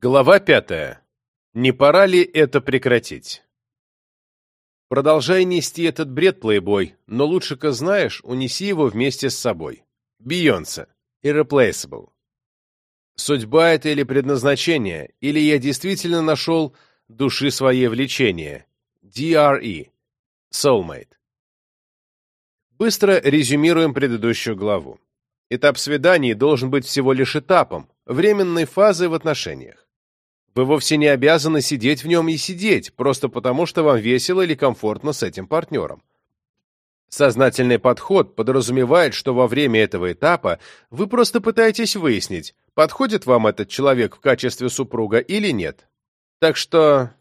Глава пятая. Не пора ли это прекратить? Продолжай нести этот бред, плейбой, но лучше-ка знаешь, унеси его вместе с собой. Бейонсе. Irreplaceable. Судьба это или предназначение, или я действительно нашел души своей влечения. DRE. Soulmate. Быстро резюмируем предыдущую главу. Этап свиданий должен быть всего лишь этапом, временной фазой в отношениях. Вы вовсе не обязаны сидеть в нем и сидеть, просто потому что вам весело или комфортно с этим партнером. Сознательный подход подразумевает, что во время этого этапа вы просто пытаетесь выяснить, подходит вам этот человек в качестве супруга или нет. Так что...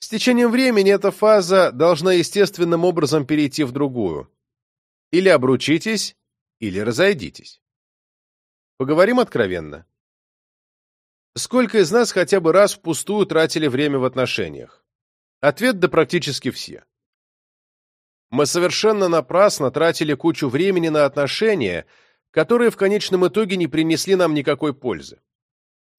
С течением времени эта фаза должна естественным образом перейти в другую. Или обручитесь, или разойдитесь. Поговорим откровенно. Сколько из нас хотя бы раз впустую тратили время в отношениях? Ответ да практически все. Мы совершенно напрасно тратили кучу времени на отношения, которые в конечном итоге не принесли нам никакой пользы.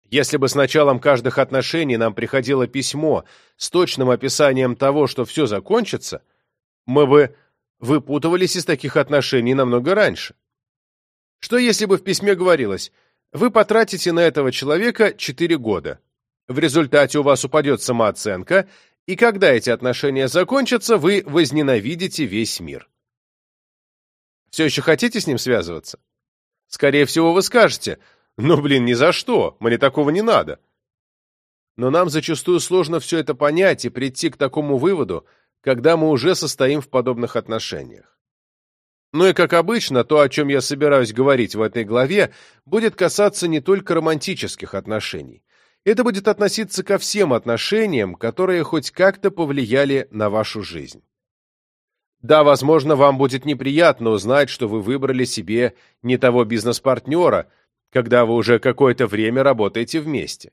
Если бы с началом каждых отношений нам приходило письмо с точным описанием того, что все закончится, мы бы выпутывались из таких отношений намного раньше. Что если бы в письме говорилось вы потратите на этого человека 4 года. В результате у вас упадет самооценка, и когда эти отношения закончатся, вы возненавидите весь мир. Все еще хотите с ним связываться? Скорее всего, вы скажете, ну, блин, ни за что, мне такого не надо. Но нам зачастую сложно все это понять и прийти к такому выводу, когда мы уже состоим в подобных отношениях. Ну и, как обычно, то, о чем я собираюсь говорить в этой главе, будет касаться не только романтических отношений. Это будет относиться ко всем отношениям, которые хоть как-то повлияли на вашу жизнь. Да, возможно, вам будет неприятно узнать, что вы выбрали себе не того бизнес-партнера, когда вы уже какое-то время работаете вместе.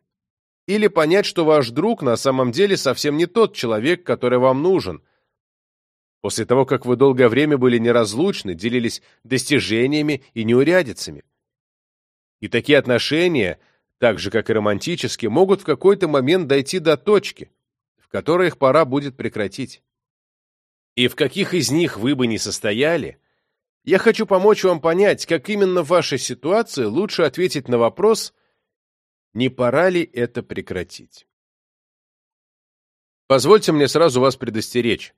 Или понять, что ваш друг на самом деле совсем не тот человек, который вам нужен, после того, как вы долгое время были неразлучны, делились достижениями и неурядицами. И такие отношения, так же, как и романтические, могут в какой-то момент дойти до точки, в которой их пора будет прекратить. И в каких из них вы бы не состояли, я хочу помочь вам понять, как именно в вашей ситуации лучше ответить на вопрос, не пора ли это прекратить. Позвольте мне сразу вас предостеречь.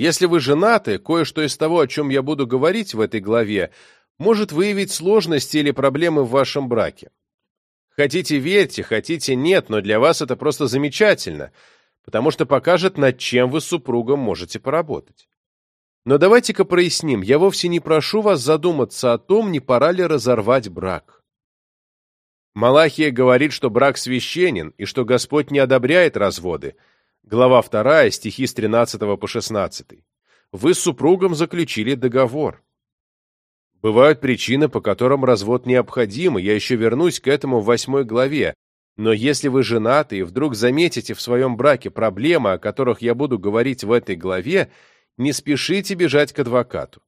Если вы женаты, кое-что из того, о чем я буду говорить в этой главе, может выявить сложности или проблемы в вашем браке. Хотите верьте, хотите нет, но для вас это просто замечательно, потому что покажет, над чем вы с супругом можете поработать. Но давайте-ка проясним, я вовсе не прошу вас задуматься о том, не пора ли разорвать брак. Малахия говорит, что брак священен и что Господь не одобряет разводы – Глава 2, стихи с 13 по 16. Вы с супругом заключили договор. Бывают причины, по которым развод необходим, я еще вернусь к этому в восьмой главе. Но если вы женаты и вдруг заметите в своем браке проблемы, о которых я буду говорить в этой главе, не спешите бежать к адвокату.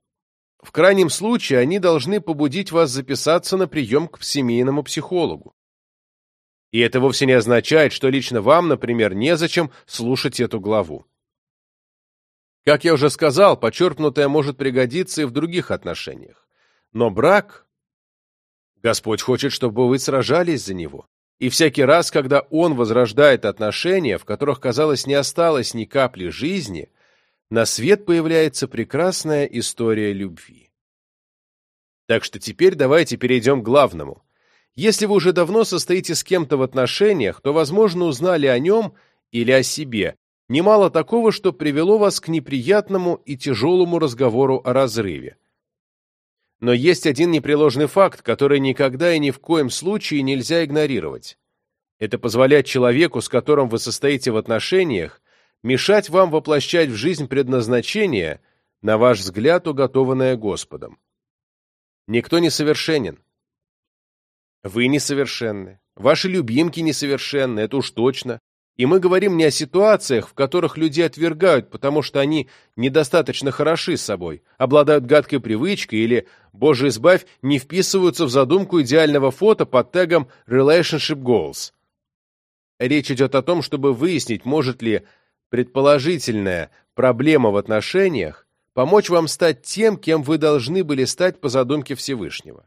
В крайнем случае они должны побудить вас записаться на прием к семейному психологу. И это вовсе не означает, что лично вам, например, незачем слушать эту главу. Как я уже сказал, почерпнутое может пригодиться и в других отношениях. Но брак... Господь хочет, чтобы вы сражались за него. И всякий раз, когда Он возрождает отношения, в которых, казалось, не осталось ни капли жизни, на свет появляется прекрасная история любви. Так что теперь давайте перейдем к главному – если вы уже давно состоите с кем-то в отношениях, то, возможно, узнали о нем или о себе немало такого, что привело вас к неприятному и тяжелому разговору о разрыве. Но есть один непреложный факт, который никогда и ни в коем случае нельзя игнорировать. Это позволяет человеку, с которым вы состоите в отношениях, мешать вам воплощать в жизнь предназначение, на ваш взгляд, уготованное Господом. Никто не совершенен. Вы несовершенны. Ваши любимки несовершенны, это уж точно. И мы говорим не о ситуациях, в которых люди отвергают, потому что они недостаточно хороши собой, обладают гадкой привычкой или, боже избавь, не вписываются в задумку идеального фото под тегом «Relationship Goals». Речь идет о том, чтобы выяснить, может ли предположительная проблема в отношениях помочь вам стать тем, кем вы должны были стать по задумке Всевышнего.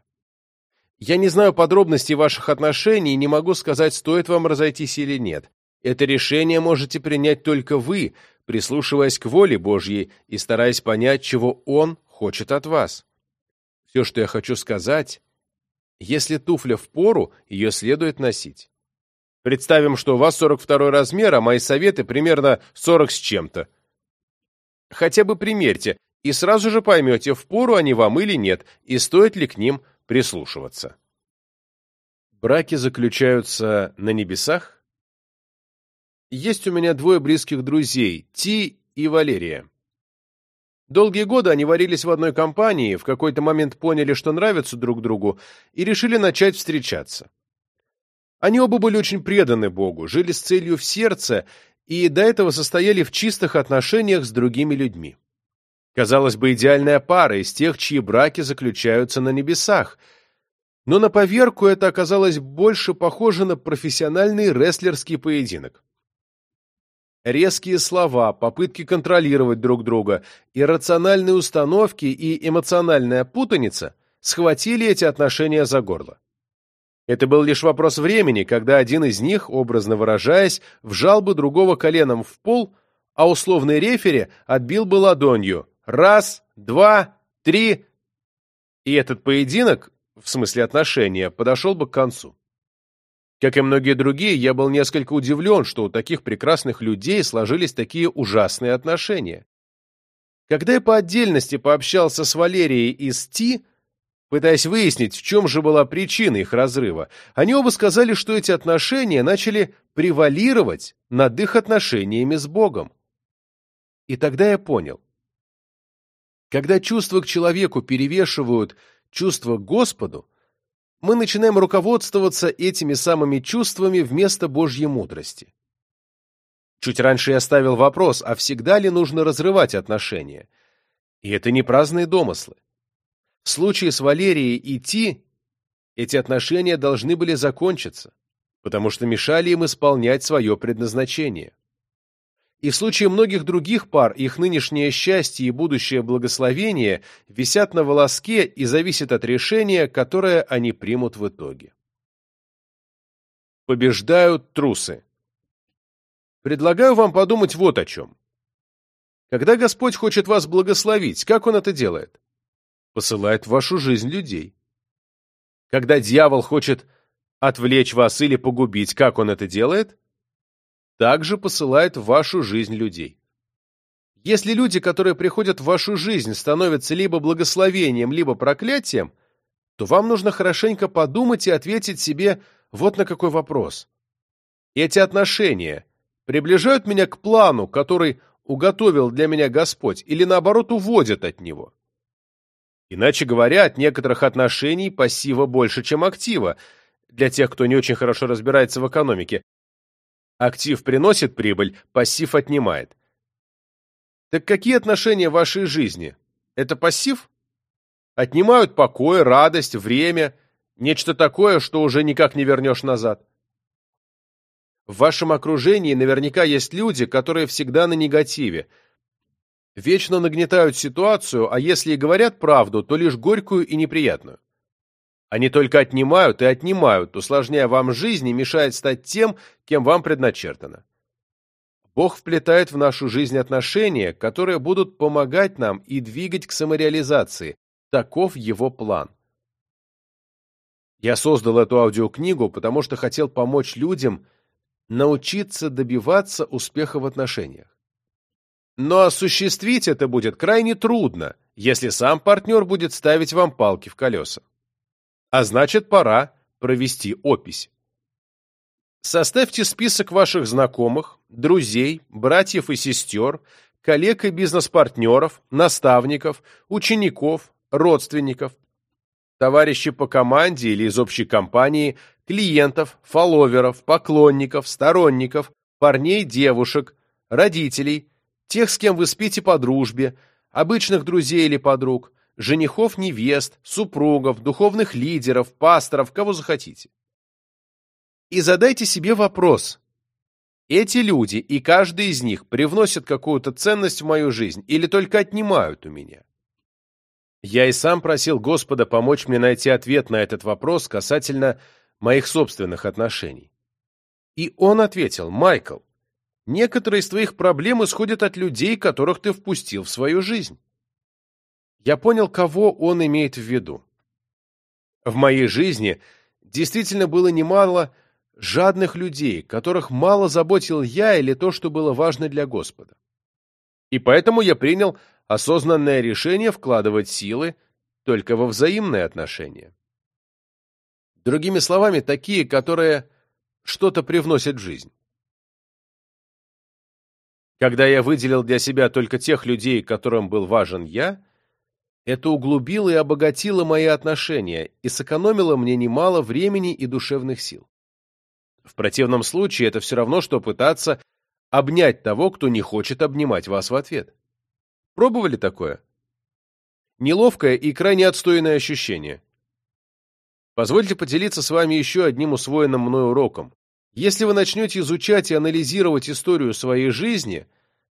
Я не знаю подробностей ваших отношений и не могу сказать, стоит вам разойтись или нет. Это решение можете принять только вы, прислушиваясь к воле Божьей и стараясь понять, чего Он хочет от вас. Все, что я хочу сказать, если туфля в пору, ее следует носить. Представим, что у вас 42 размер, а мои советы примерно 40 с чем-то. Хотя бы примерьте, и сразу же поймете, в пору они вам или нет, и стоит ли к ним прислушиваться. Браки заключаются на небесах? Есть у меня двое близких друзей, Ти и Валерия. Долгие годы они варились в одной компании, в какой-то момент поняли, что нравятся друг другу, и решили начать встречаться. Они оба были очень преданы Богу, жили с целью в сердце и до этого состояли в чистых отношениях с другими людьми. Казалось бы, идеальная пара из тех, чьи браки заключаются на небесах. Но на поверку это оказалось больше похоже на профессиональный рестлерский поединок. Резкие слова, попытки контролировать друг друга, иррациональные установки и эмоциональная путаница схватили эти отношения за горло. Это был лишь вопрос времени, когда один из них, образно выражаясь, вжал бы другого коленом в пол, а условный рефери отбил бы ладонью Раз, два, три. И этот поединок, в смысле отношения, подошел бы к концу. Как и многие другие, я был несколько удивлен, что у таких прекрасных людей сложились такие ужасные отношения. Когда я по отдельности пообщался с Валерией из Ти, пытаясь выяснить, в чем же была причина их разрыва, они оба сказали, что эти отношения начали превалировать над их отношениями с Богом. И тогда я понял, когда чувства к человеку перевешивают чувства к Господу, мы начинаем руководствоваться этими самыми чувствами вместо Божьей мудрости. Чуть раньше я ставил вопрос, а всегда ли нужно разрывать отношения? И это не праздные домыслы. В случае с Валерией и Ти эти отношения должны были закончиться, потому что мешали им исполнять свое предназначение. И в случае многих других пар их нынешнее счастье и будущее благословение висят на волоске и зависят от решения, которое они примут в итоге. Побеждают трусы. Предлагаю вам подумать вот о чем. Когда Господь хочет вас благословить, как Он это делает? Посылает в вашу жизнь людей. Когда дьявол хочет отвлечь вас или погубить, как он это делает? Также посылает в вашу жизнь людей. Если люди, которые приходят в вашу жизнь, становятся либо благословением, либо проклятием, то вам нужно хорошенько подумать и ответить себе вот на какой вопрос. Эти отношения приближают меня к плану, который уготовил для меня Господь, или наоборот уводят от него? Иначе говоря, от некоторых отношений пассива больше, чем актива, для тех, кто не очень хорошо разбирается в экономике, Актив приносит прибыль, пассив отнимает. Так какие отношения в вашей жизни? Это пассив? Отнимают покой, радость, время, нечто такое, что уже никак не вернешь назад. В вашем окружении наверняка есть люди, которые всегда на негативе, вечно нагнетают ситуацию, а если и говорят правду, то лишь горькую и неприятную. Они только отнимают и отнимают, усложняя вам жизнь и мешают стать тем, кем вам предначертано. Бог вплетает в нашу жизнь отношения, которые будут помогать нам и двигать к самореализации. Таков его план. Я создал эту аудиокнигу, потому что хотел помочь людям научиться добиваться успеха в отношениях. Но осуществить это будет крайне трудно, если сам партнер будет ставить вам палки в колеса а значит, пора провести опись. Составьте список ваших знакомых, друзей, братьев и сестер, коллег и бизнес-партнеров, наставников, учеников, родственников, товарищей по команде или из общей компании, клиентов, фолловеров, поклонников, сторонников, парней, девушек, родителей, тех, с кем вы спите по дружбе, обычных друзей или подруг, женихов, невест, супругов, духовных лидеров, пасторов, кого захотите. И задайте себе вопрос. Эти люди, и каждый из них, привносят какую-то ценность в мою жизнь или только отнимают у меня? Я и сам просил Господа помочь мне найти ответ на этот вопрос касательно моих собственных отношений. И он ответил, Майкл, некоторые из твоих проблем исходят от людей, которых ты впустил в свою жизнь. Я понял, кого он имеет в виду. В моей жизни действительно было немало жадных людей, которых мало заботил я или то, что было важно для Господа. И поэтому я принял осознанное решение вкладывать силы только во взаимные отношения. Другими словами, такие, которые что-то привносят в жизнь. Когда я выделил для себя только тех людей, которым был важен я, это углубило и обогатило мои отношения и сэкономило мне немало времени и душевных сил. В противном случае это все равно, что пытаться обнять того, кто не хочет обнимать вас в ответ. Пробовали такое? Неловкое и крайне отстойное ощущение. Позвольте поделиться с вами еще одним усвоенным мной уроком. Если вы начнете изучать и анализировать историю своей жизни,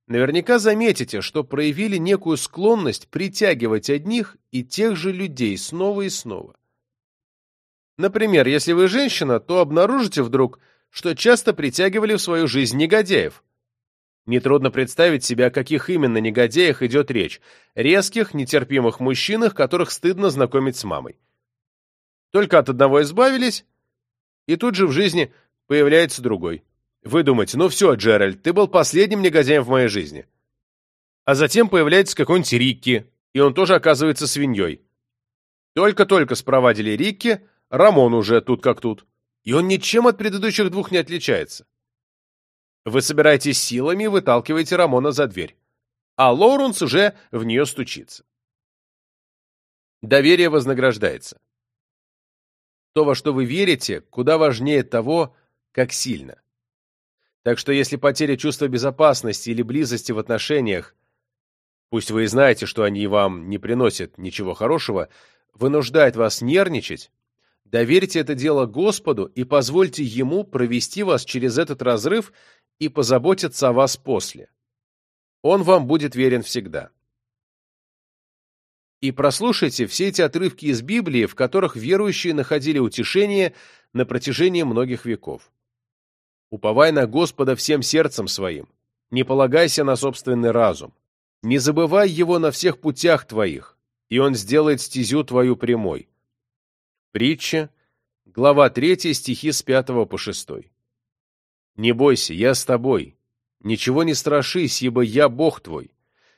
наверняка заметите, что проявили некую склонность притягивать одних и тех же людей снова и снова. Например, если вы женщина, то обнаружите вдруг, что часто притягивали в свою жизнь негодяев, Нетрудно представить себе, о каких именно негодяях идет речь. Резких, нетерпимых мужчинах, которых стыдно знакомить с мамой. Только от одного избавились, и тут же в жизни появляется другой. Вы думаете, ну все, Джеральд, ты был последним негодяем в моей жизни. А затем появляется какой-нибудь Рикки, и он тоже оказывается свиньей. Только-только спровадили Рикки, Рамон уже тут как тут. И он ничем от предыдущих двух не отличается. Вы собираетесь силами и выталкиваете Рамона за дверь. А Лоуренс уже в нее стучится. Доверие вознаграждается. То, во что вы верите, куда важнее того, как сильно. Так что если потеря чувства безопасности или близости в отношениях, пусть вы и знаете, что они вам не приносят ничего хорошего, вынуждает вас нервничать, доверьте это дело Господу и позвольте Ему провести вас через этот разрыв и позаботится о вас после. Он вам будет верен всегда. И прослушайте все эти отрывки из Библии, в которых верующие находили утешение на протяжении многих веков. Уповай на Господа всем сердцем своим, не полагайся на собственный разум, не забывай Его на всех путях твоих, и Он сделает стезю твою прямой. Притча, глава 3, стихи с 5 по 6. Не бойся, я с тобой. Ничего не страшись, ибо я Бог твой.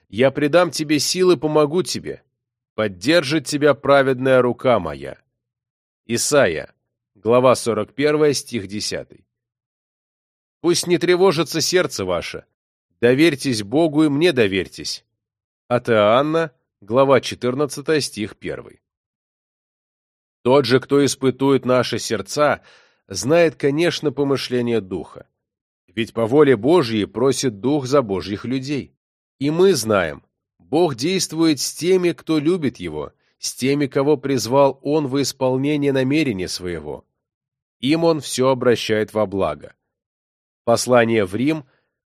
Я придам тебе силы, помогу тебе. Поддержит тебя праведная рука моя. Исайя, глава 41, стих 10. Пусть не тревожится сердце ваше. Доверьтесь Богу и мне доверьтесь. От Иоанна, глава 14, стих 1. Тот же, кто испытует наши сердца, знает, конечно, помышление Духа. Ведь по воле Божьей просит Дух за Божьих людей. И мы знаем, Бог действует с теми, кто любит Его, с теми, кого призвал Он во исполнение намерения своего. Им Он все обращает во благо. Послание в Рим,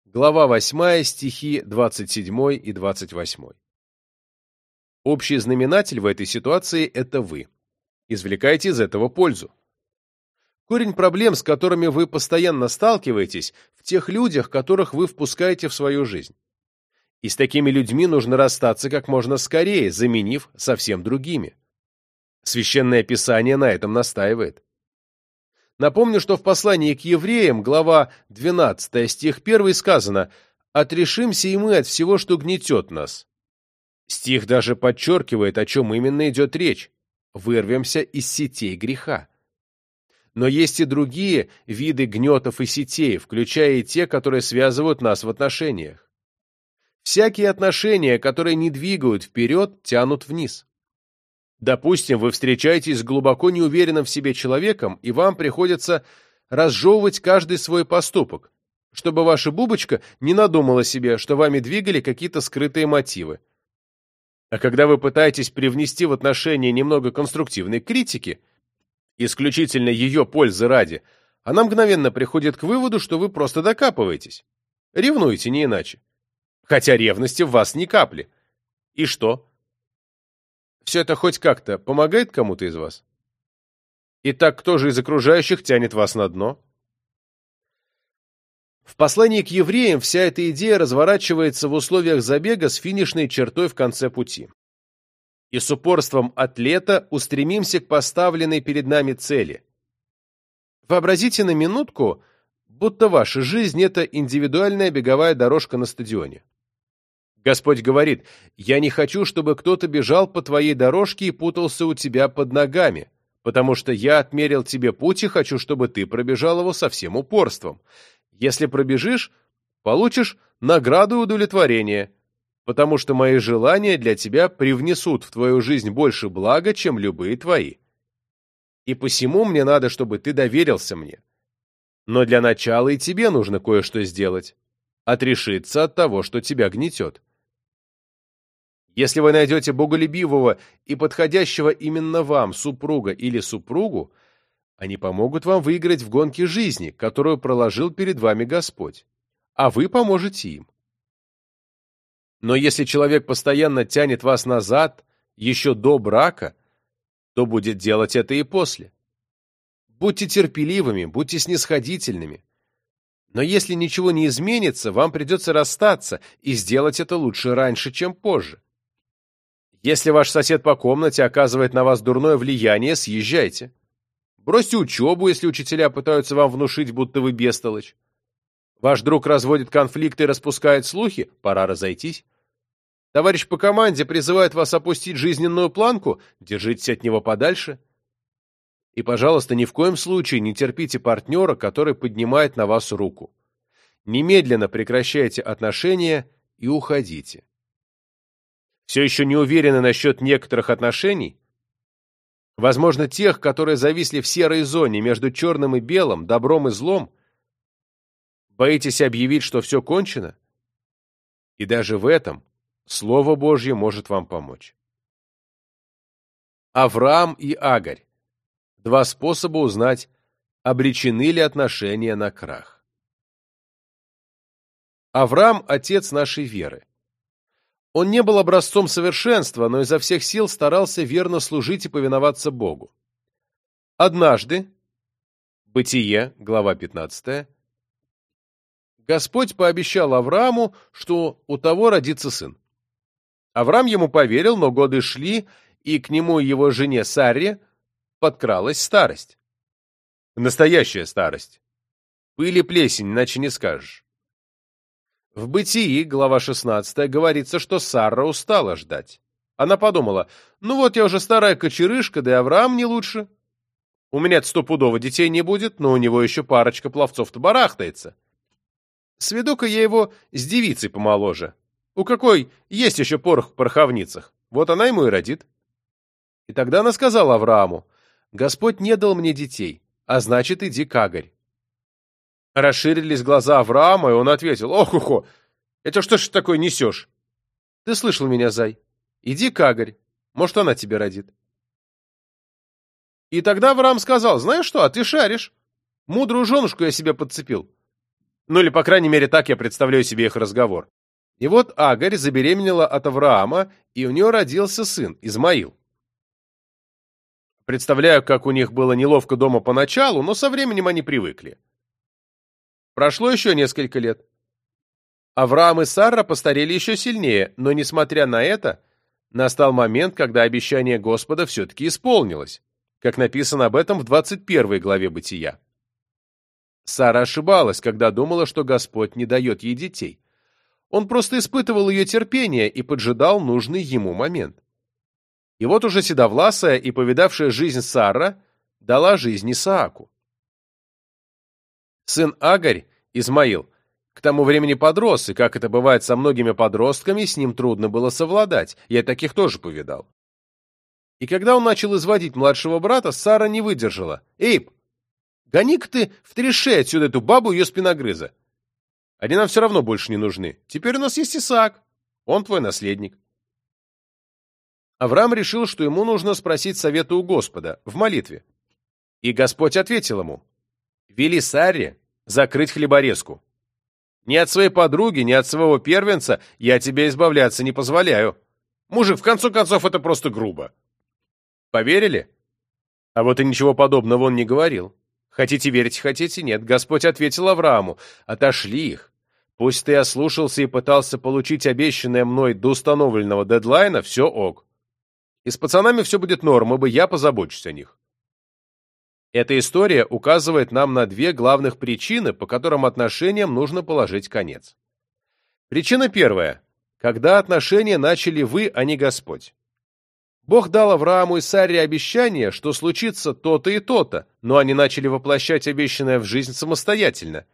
глава 8, стихи 27 и 28. Общий знаменатель в этой ситуации – это вы. Извлекайте из этого пользу. Корень проблем, с которыми вы постоянно сталкиваетесь, в тех людях, которых вы впускаете в свою жизнь. И с такими людьми нужно расстаться как можно скорее, заменив совсем другими. Священное Писание на этом настаивает. Напомню, что в послании к евреям, глава 12, стих 1 сказано «Отрешимся и мы от всего, что гнетет нас». Стих даже подчеркивает, о чем именно идет речь. Вырвемся из сетей греха. Но есть и другие виды гнетов и сетей, включая и те, которые связывают нас в отношениях. Всякие отношения, которые не двигают вперед, тянут вниз. Допустим, вы встречаетесь с глубоко неуверенным в себе человеком, и вам приходится разжевывать каждый свой поступок, чтобы ваша бубочка не надумала себе, что вами двигали какие-то скрытые мотивы. А когда вы пытаетесь привнести в отношения немного конструктивной критики, исключительно ее пользы ради, она мгновенно приходит к выводу, что вы просто докапываетесь. Ревнуете, не иначе. Хотя ревности в вас ни капли. И что? Все это хоть как-то помогает кому-то из вас? Итак, кто же из окружающих тянет вас на дно? В послании к евреям вся эта идея разворачивается в условиях забега с финишной чертой в конце пути. И с упорством атлета устремимся к поставленной перед нами цели. Вообразите на минутку, будто ваша жизнь – это индивидуальная беговая дорожка на стадионе. Господь говорит, «Я не хочу, чтобы кто-то бежал по твоей дорожке и путался у тебя под ногами, потому что я отмерил тебе путь и хочу, чтобы ты пробежал его со всем упорством. Если пробежишь, получишь награду и удовлетворение, потому что мои желания для тебя привнесут в твою жизнь больше блага, чем любые твои. И посему мне надо, чтобы ты доверился мне. Но для начала и тебе нужно кое-что сделать. Отрешиться от того, что тебя гнетет. Если вы найдете боголюбивого и подходящего именно вам супруга или супругу, они помогут вам выиграть в гонке жизни, которую проложил перед вами Господь, а вы поможете им. Но если человек постоянно тянет вас назад, еще до брака, то будет делать это и после. Будьте терпеливыми, будьте снисходительными. Но если ничего не изменится, вам придется расстаться, и сделать это лучше раньше, чем позже. Если ваш сосед по комнате оказывает на вас дурное влияние, съезжайте. Бросьте учебу, если учителя пытаются вам внушить, будто вы бестолочь. Ваш друг разводит конфликты и распускает слухи, пора разойтись. Товарищ по команде призывает вас опустить жизненную планку, держитесь от него подальше. И, пожалуйста, ни в коем случае не терпите партнера, который поднимает на вас руку. Немедленно прекращайте отношения и уходите. Все еще не уверены насчет некоторых отношений? Возможно, тех, которые зависли в серой зоне между черным и белым, добром и злом? Боитесь объявить, что все кончено? И даже в этом Слово Божье может вам помочь. Авраам и Агарь. Два способа узнать, обречены ли отношения на крах. Авраам – отец нашей веры. Он не был образцом совершенства, но изо всех сил старался верно служить и повиноваться Богу. Однажды, Бытие, глава 15, Господь пообещал Аврааму, что у того родится сын. Авраам ему поверил, но годы шли, и к нему и его жене Сарре подкралась старость. Настоящая старость. Пыль и плесень, иначе не скажешь. В «Бытии», глава 16, говорится, что Сара устала ждать. Она подумала, ну вот я уже старая кочерышка, да и Авраам не лучше. У меня стопудово детей не будет, но у него еще парочка пловцов-то барахтается. Сведу-ка я его с девицей помоложе. У какой есть еще порох в пороховницах. Вот она ему и родит. И тогда она сказала Аврааму, Господь не дал мне детей, а значит, иди к. Расширились глаза Авраама, и он ответил, «Ох-охо, это что ж такое несешь?» «Ты слышал меня, зай? Иди к Агарь, может, она тебе родит». И тогда Авраам сказал, «Знаешь что, а ты шаришь. Мудрую женушку я себе подцепил». Ну или, по крайней мере, так я представляю себе их разговор. И вот Агарь забеременела от Авраама, и у нее родился сын, Измаил. Представляю, как у них было неловко дома поначалу, но со временем они привыкли. Прошло еще несколько лет. Авраам и Сара постарели еще сильнее, но, несмотря на это, настал момент, когда обещание Господа все-таки исполнилось, как написано об этом в 21 главе Бытия. Сара ошибалась, когда думала, что Господь не дает ей детей. Он просто испытывал ее терпение и поджидал нужный ему момент. И вот уже седовласая и повидавшая жизнь Сара дала жизнь Исааку. Сын Агарь, Измаил, к тому времени подрос, и, как это бывает со многими подростками, с ним трудно было совладать. Я таких тоже повидал. И когда он начал изводить младшего брата, Сара не выдержала. «Эйб, гони-ка ты в треши отсюда эту бабу ее спиногрыза. Они нам все равно больше не нужны. Теперь у нас есть Исаак. Он твой наследник. Авраам решил, что ему нужно спросить совета у Господа в молитве. И Господь ответил ему, «Вели Сарре закрыть хлеборезку. Ни от своей подруги, ни от своего первенца я тебе избавляться не позволяю. Мужик, в конце концов, это просто грубо». Поверили? А вот и ничего подобного он не говорил. Хотите верить, хотите нет. Господь ответил Аврааму, отошли их. Пусть ты ослушался и пытался получить обещанное мной до установленного дедлайна, все ок. И с пацанами все будет норм, ибо я позабочусь о них. Эта история указывает нам на две главных причины, по которым отношениям нужно положить конец. Причина первая. Когда отношения начали вы, а не Господь. Бог дал Аврааму и Саре обещание, что случится то-то и то-то, но они начали воплощать обещанное в жизнь самостоятельно.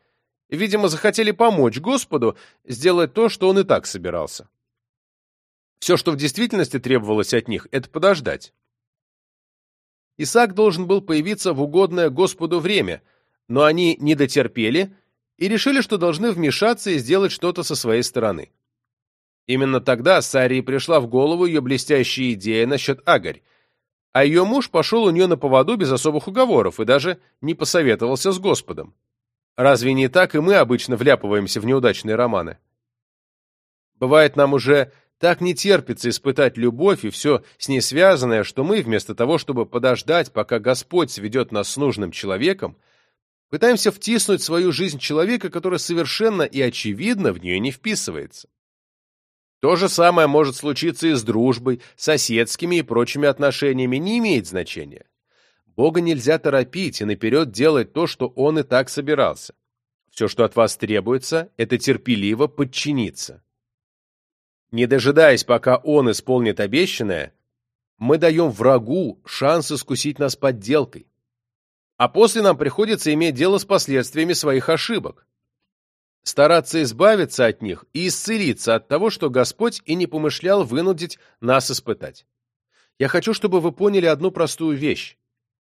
Видимо, захотели помочь Господу сделать то, что он и так собирался. Все, что в действительности требовалось от них, это подождать. Исаак должен был появиться в угодное Господу время, но они не дотерпели и решили, что должны вмешаться и сделать что-то со своей стороны. Именно тогда Сарии пришла в голову ее блестящая идея насчет Агарь, а ее муж пошел у нее на поводу без особых уговоров и даже не посоветовался с Господом. Разве не так и мы обычно вляпываемся в неудачные романы? Бывает, нам уже так не терпится испытать любовь и все с ней связанное, что мы, вместо того, чтобы подождать, пока Господь сведет нас с нужным человеком, пытаемся втиснуть свою жизнь человека, который совершенно и очевидно в нее не вписывается. То же самое может случиться и с дружбой, соседскими и прочими отношениями, не имеет значения. Бога нельзя торопить и наперед делать то, что Он и так собирался. Все, что от вас требуется, это терпеливо подчиниться. Не дожидаясь, пока он исполнит обещанное, мы даем врагу шанс искусить нас подделкой. А после нам приходится иметь дело с последствиями своих ошибок. Стараться избавиться от них и исцелиться от того, что Господь и не помышлял вынудить нас испытать. Я хочу, чтобы вы поняли одну простую вещь.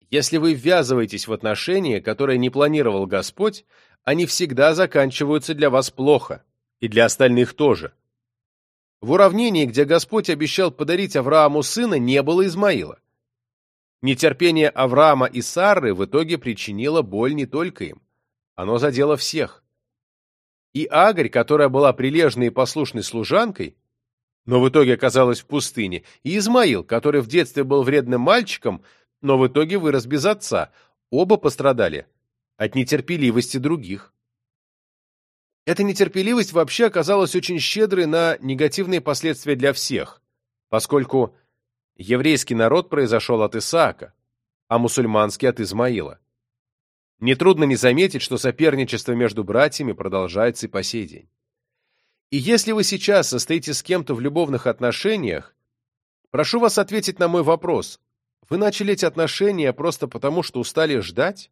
Если вы ввязываетесь в отношения, которые не планировал Господь, они всегда заканчиваются для вас плохо, и для остальных тоже. В уравнении, где Господь обещал подарить Аврааму сына, не было Измаила. Нетерпение Авраама и Сары в итоге причинило боль не только им. Оно задело всех. И Агарь, которая была прилежной и послушной служанкой, но в итоге оказалась в пустыне, и Измаил, который в детстве был вредным мальчиком, но в итоге вырос без отца, оба пострадали от нетерпеливости других. Эта нетерпеливость вообще оказалась очень щедрой на негативные последствия для всех, поскольку еврейский народ произошел от Исаака, а мусульманский от Измаила. Нетрудно не заметить, что соперничество между братьями продолжается и по сей день. И если вы сейчас состоите с кем-то в любовных отношениях, прошу вас ответить на мой вопрос. Вы начали эти отношения просто потому, что устали ждать?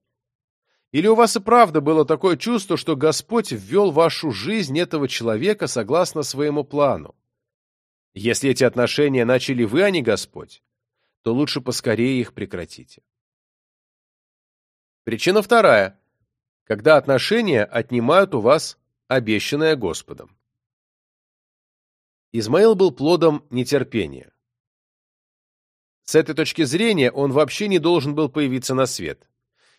Или у вас и правда было такое чувство, что Господь ввел в вашу жизнь этого человека согласно своему плану? Если эти отношения начали вы, а не Господь, то лучше поскорее их прекратите. Причина вторая. Когда отношения отнимают у вас обещанное Господом. Измаил был плодом нетерпения. С этой точки зрения он вообще не должен был появиться на свет.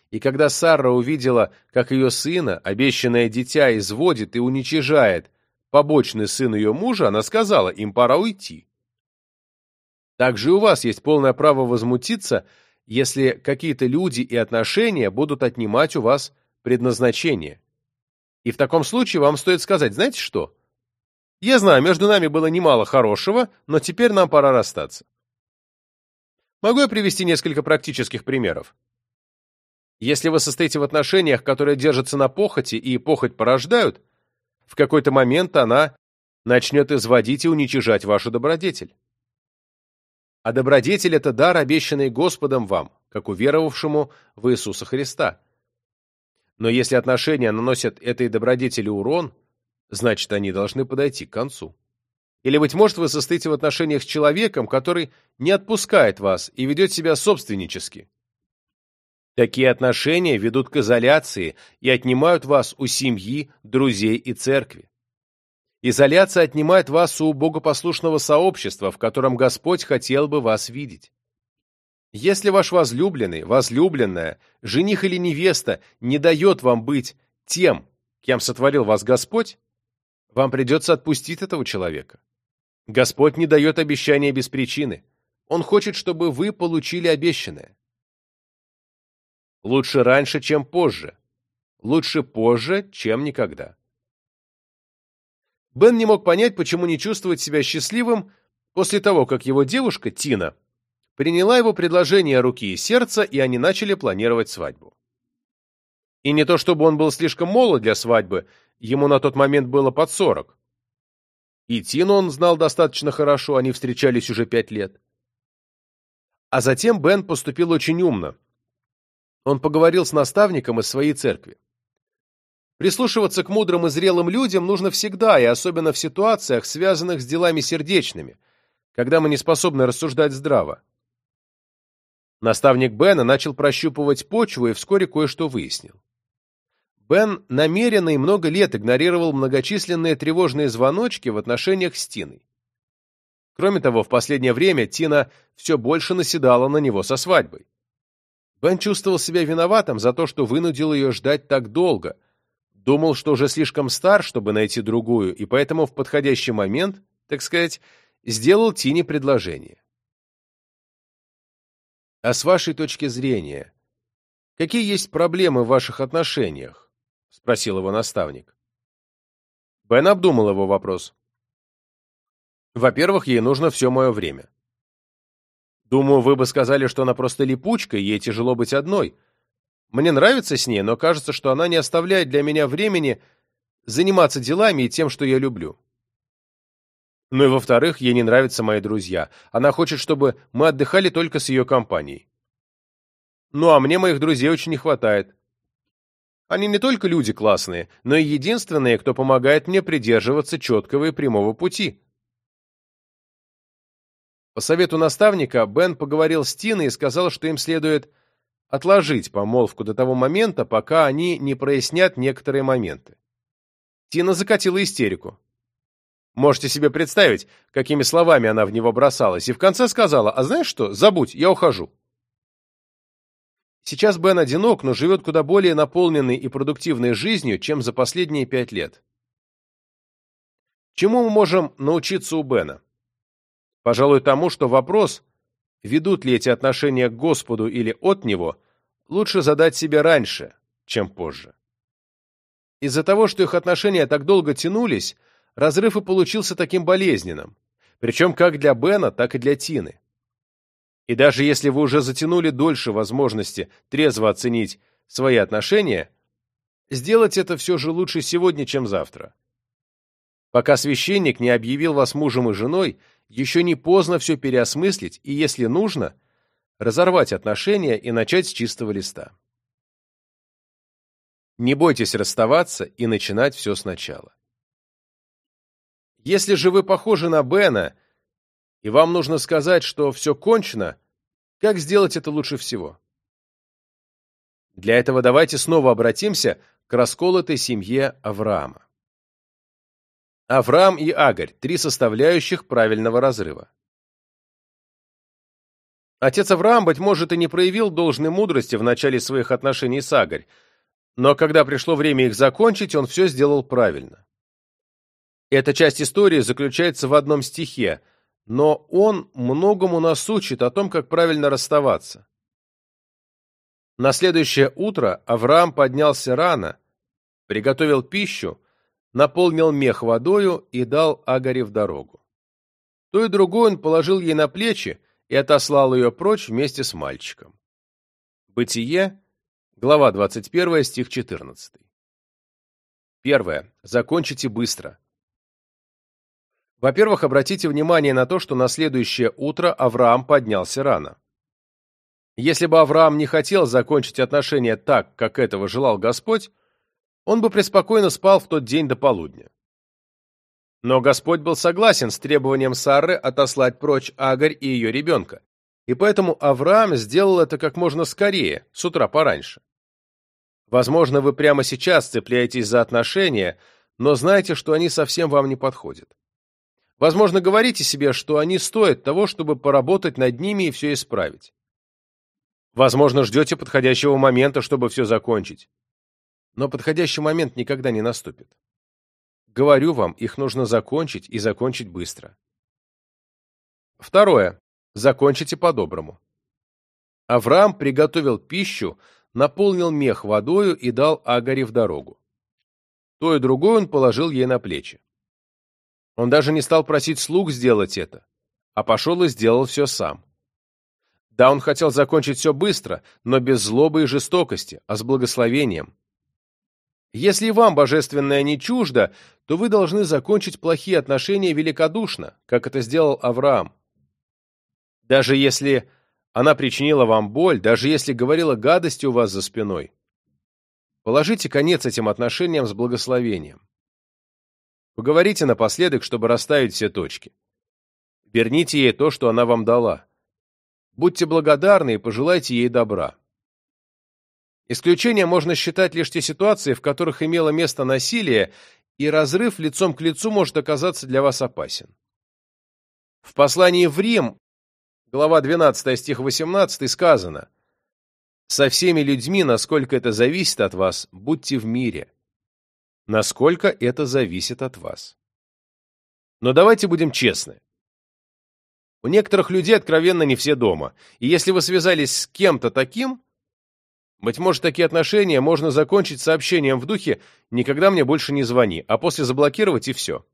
И когда Сара увидела, как ее сына, обещанное дитя, изводит и уничижает побочный сын ее мужа, она сказала, им пора уйти. Также у вас есть полное право возмутиться, если какие-то люди и отношения будут отнимать у вас предназначение. И в таком случае вам стоит сказать, знаете что? Я знаю, между нами было немало хорошего, но теперь нам пора расстаться. Могу я привести несколько практических примеров? Если вы состоите в отношениях, которые держатся на похоти и похоть порождают, в какой-то момент она начнет изводить и уничижать вашу добродетель. А добродетель – это дар, обещанный Господом вам, как уверовавшему в Иисуса Христа. Но если отношения наносят этой добродетели урон, значит, они должны подойти к концу. Или, быть может, вы состоите в отношениях с человеком, который не отпускает вас и ведет себя собственнически. Такие отношения ведут к изоляции и отнимают вас у семьи, друзей и церкви. Изоляция отнимает вас у богопослушного сообщества, в котором Господь хотел бы вас видеть. Если ваш возлюбленный, возлюбленная, жених или невеста не дает вам быть тем, кем сотворил вас Господь, вам придется отпустить этого человека. Господь не дает обещания без причины. Он хочет, чтобы вы получили обещанное. Лучше раньше, чем позже. Лучше позже, чем никогда. Бен не мог понять, почему не чувствовать себя счастливым после того, как его девушка, Тина, приняла его предложение руки и сердца, и они начали планировать свадьбу. И не то чтобы он был слишком молод для свадьбы, ему на тот момент было под сорок. И Тину он знал достаточно хорошо, они встречались уже пять лет. А затем Бен поступил очень умно. Он поговорил с наставником из своей церкви. Прислушиваться к мудрым и зрелым людям нужно всегда, и особенно в ситуациях, связанных с делами сердечными, когда мы не способны рассуждать здраво. Наставник Бена начал прощупывать почву и вскоре кое-что выяснил. Бен намеренно и много лет игнорировал многочисленные тревожные звоночки в отношениях с Тиной. Кроме того, в последнее время Тина все больше наседала на него со свадьбой. Бен чувствовал себя виноватым за то, что вынудил ее ждать так долго, думал, что уже слишком стар, чтобы найти другую, и поэтому в подходящий момент, так сказать, сделал Тине предложение. А с вашей точки зрения, какие есть проблемы в ваших отношениях? — спросил его наставник. Бен обдумал его вопрос. Во-первых, ей нужно все мое время. Думаю, вы бы сказали, что она просто липучка, ей тяжело быть одной. Мне нравится с ней, но кажется, что она не оставляет для меня времени заниматься делами и тем, что я люблю. Ну и во-вторых, ей не нравятся мои друзья. Она хочет, чтобы мы отдыхали только с ее компанией. Ну а мне моих друзей очень не хватает. Они не только люди классные, но и единственные, кто помогает мне придерживаться четкого и прямого пути. По совету наставника Бен поговорил с Тиной и сказал, что им следует отложить помолвку до того момента, пока они не прояснят некоторые моменты. Тина закатила истерику. Можете себе представить, какими словами она в него бросалась, и в конце сказала, а знаешь что, забудь, я ухожу. Сейчас Бен одинок, но живет куда более наполненной и продуктивной жизнью, чем за последние пять лет. Чему мы можем научиться у Бена? Пожалуй, тому, что вопрос, ведут ли эти отношения к Господу или от Него, лучше задать себе раньше, чем позже. Из-за того, что их отношения так долго тянулись, разрыв и получился таким болезненным, причем как для Бена, так и для Тины. И даже если вы уже затянули дольше возможности трезво оценить свои отношения, сделать это все же лучше сегодня, чем завтра. Пока священник не объявил вас мужем и женой, еще не поздно все переосмыслить и, если нужно, разорвать отношения и начать с чистого листа. Не бойтесь расставаться и начинать все сначала. Если же вы похожи на Бена, и вам нужно сказать, что все кончено, как сделать это лучше всего? Для этого давайте снова обратимся к расколотой семье Авраама. Авраам и Агарь – три составляющих правильного разрыва. Отец Авраам, быть может, и не проявил должной мудрости в начале своих отношений с Агарь, но когда пришло время их закончить, он все сделал правильно. Эта часть истории заключается в одном стихе, но он многому нас учит о том, как правильно расставаться. На следующее утро Авраам поднялся рано, приготовил пищу, наполнил мех водою и дал Агаре в дорогу. То и другое он положил ей на плечи и отослал ее прочь вместе с мальчиком. Бытие, глава 21, стих 14. Первое. Закончите быстро. Во-первых, обратите внимание на то, что на следующее утро Авраам поднялся рано. Если бы Авраам не хотел закончить отношения так, как этого желал Господь, он бы преспокойно спал в тот день до полудня. Но Господь был согласен с требованием Сары отослать прочь Агарь и ее ребенка. и поэтому Авраам сделал это как можно скорее, с утра пораньше. Возможно, вы прямо сейчас цепляетесь за отношения, но знаете, что они совсем вам не подходят. Возможно, говорите себе, что они стоят того, чтобы поработать над ними и все исправить. Возможно, ждете подходящего момента, чтобы все закончить. Но подходящий момент никогда не наступит. Говорю вам, их нужно закончить и закончить быстро. Второе. Закончите по-доброму. Авраам приготовил пищу, наполнил мех водою и дал Агаре в дорогу. То и другое он положил ей на плечи. Он даже не стал просить слуг сделать это, а пошел и сделал все сам. Да, он хотел закончить все быстро, но без злобы и жестокости, а с благословением. Если вам божественное не чуждо, то вы должны закончить плохие отношения великодушно, как это сделал Авраам. Даже если она причинила вам боль, даже если говорила гадости у вас за спиной, положите конец этим отношениям с благословением. Поговорите напоследок, чтобы расставить все точки. Верните ей то, что она вам дала. Будьте благодарны и пожелайте ей добра. Исключением можно считать лишь те ситуации, в которых имело место насилие, и разрыв лицом к лицу может оказаться для вас опасен. В послании в Рим, глава 12, стих 18, сказано «Со всеми людьми, насколько это зависит от вас, будьте в мире» насколько это зависит от вас. Но давайте будем честны. У некоторых людей откровенно не все дома, и если вы связались с кем-то таким, быть может, такие отношения можно закончить сообщением в духе «никогда мне больше не звони», а после заблокировать и все.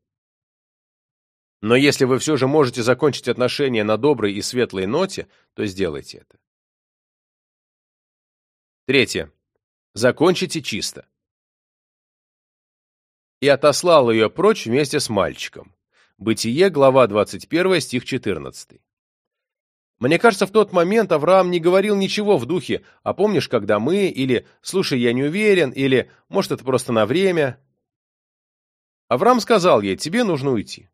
Но если вы все же можете закончить отношения на доброй и светлой ноте, то сделайте это. Третье. Закончите чисто и отослал ее прочь вместе с мальчиком. Бытие, глава 21, стих 14. Мне кажется, в тот момент Авраам не говорил ничего в духе «А помнишь, когда мы?» или «Слушай, я не уверен» или «Может, это просто на время?» Авраам сказал ей «Тебе нужно уйти».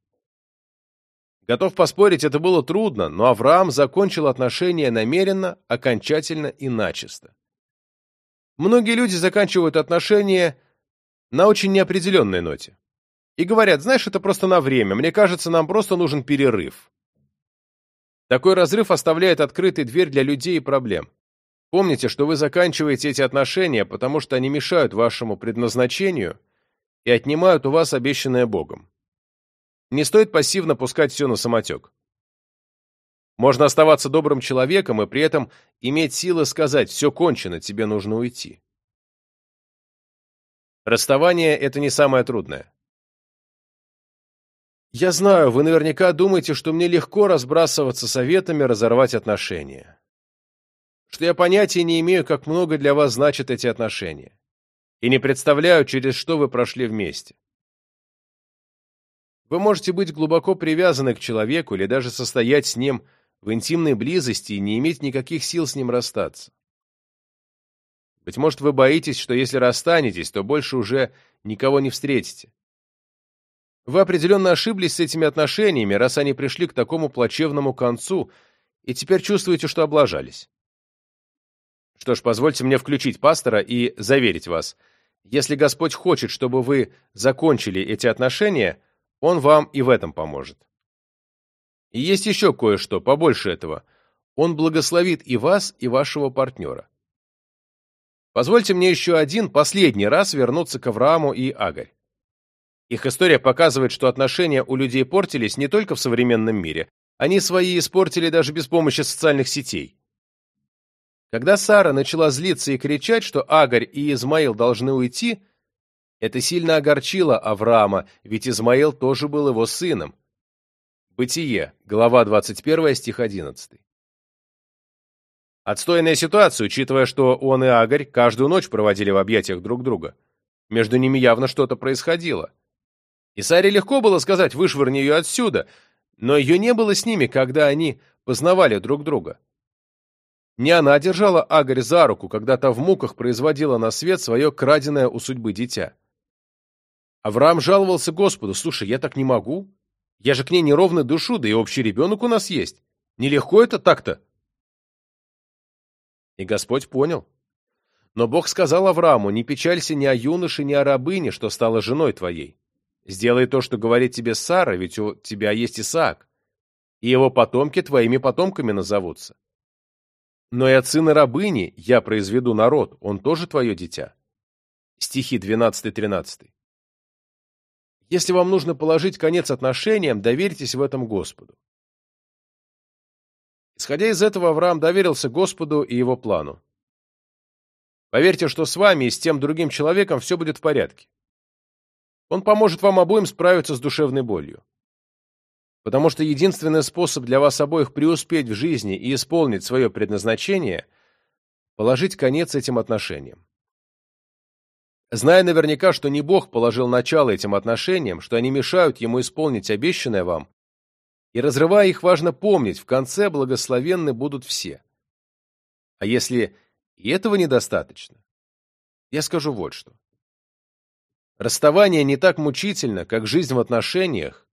Готов поспорить, это было трудно, но Авраам закончил отношения намеренно, окончательно и начисто. Многие люди заканчивают отношения на очень неопределенной ноте. И говорят, знаешь, это просто на время, мне кажется, нам просто нужен перерыв. Такой разрыв оставляет открытой дверь для людей и проблем. Помните, что вы заканчиваете эти отношения, потому что они мешают вашему предназначению и отнимают у вас обещанное Богом. Не стоит пассивно пускать все на самотек. Можно оставаться добрым человеком и при этом иметь силы сказать «все кончено, тебе нужно уйти». Расставание – это не самое трудное. Я знаю, вы наверняка думаете, что мне легко разбрасываться советами разорвать отношения. Что я понятия не имею, как много для вас значат эти отношения. И не представляю, через что вы прошли вместе. Вы можете быть глубоко привязаны к человеку или даже состоять с ним в интимной близости и не иметь никаких сил с ним расстаться. Быть может, вы боитесь, что если расстанетесь, то больше уже никого не встретите. Вы определенно ошиблись с этими отношениями, раз они пришли к такому плачевному концу, и теперь чувствуете, что облажались. Что ж, позвольте мне включить пастора и заверить вас. Если Господь хочет, чтобы вы закончили эти отношения, Он вам и в этом поможет. И есть еще кое-что, побольше этого. Он благословит и вас, и вашего партнера. Позвольте мне еще один, последний раз вернуться к Аврааму и Агарь. Их история показывает, что отношения у людей портились не только в современном мире, они свои испортили даже без помощи социальных сетей. Когда Сара начала злиться и кричать, что Агарь и Измаил должны уйти, это сильно огорчило Авраама, ведь Измаил тоже был его сыном. Бытие, глава 21, стих 11. Отстойная ситуация, учитывая, что он и Агарь каждую ночь проводили в объятиях друг друга. Между ними явно что-то происходило. И Саре легко было сказать «вышвырни ее отсюда», но ее не было с ними, когда они познавали друг друга. Не она держала Агарь за руку, когда та в муках производила на свет свое краденое у судьбы дитя. Авраам жаловался Господу, «Слушай, я так не могу. Я же к ней неровно душу, да и общий ребенок у нас есть. Нелегко это так-то И Господь понял. Но Бог сказал Аврааму, не печалься ни о юноше, ни о рабыне, что стала женой твоей. Сделай то, что говорит тебе Сара, ведь у тебя есть Исаак, и его потомки твоими потомками назовутся. Но и от сына рабыни я произведу народ, он тоже твое дитя. Стихи 12-13. Если вам нужно положить конец отношениям, доверьтесь в этом Господу. Исходя из этого, Авраам доверился Господу и его плану. Поверьте, что с вами и с тем другим человеком все будет в порядке. Он поможет вам обоим справиться с душевной болью. Потому что единственный способ для вас обоих преуспеть в жизни и исполнить свое предназначение – положить конец этим отношениям. Зная наверняка, что не Бог положил начало этим отношениям, что они мешают ему исполнить обещанное вам, и разрывая их, важно помнить, в конце благословенны будут все. А если и этого недостаточно, я скажу вот что. Расставание не так мучительно, как жизнь в отношениях,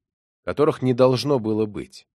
которых не должно было быть.